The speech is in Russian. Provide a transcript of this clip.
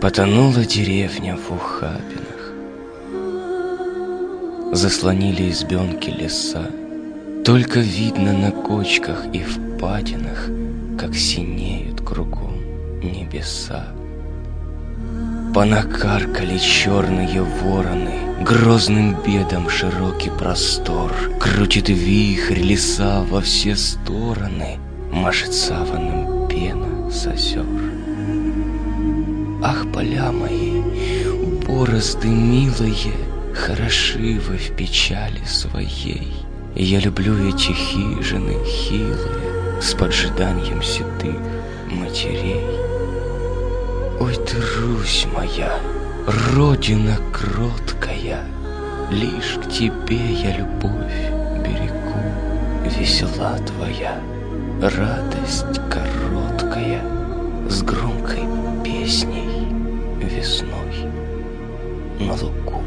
Потонула деревня в ухабинах. Заслонили избенки леса. Только видно на кочках и впадинах, Как синеют кругом небеса. Понакаркали черные вороны, Грозным бедом широкий простор, Крутит вихрь леса во все стороны, Машет саваном пена с озер. Ах, поля мои, борозды милые, Хороши вы в печали своей. Я люблю эти хижины хилые С поджиданием седых матерей. Ой ты, Русь моя, родина кроткая, Лишь к тебе я любовь берегу. Весела твоя, радость короткая, С громкой 謎っ子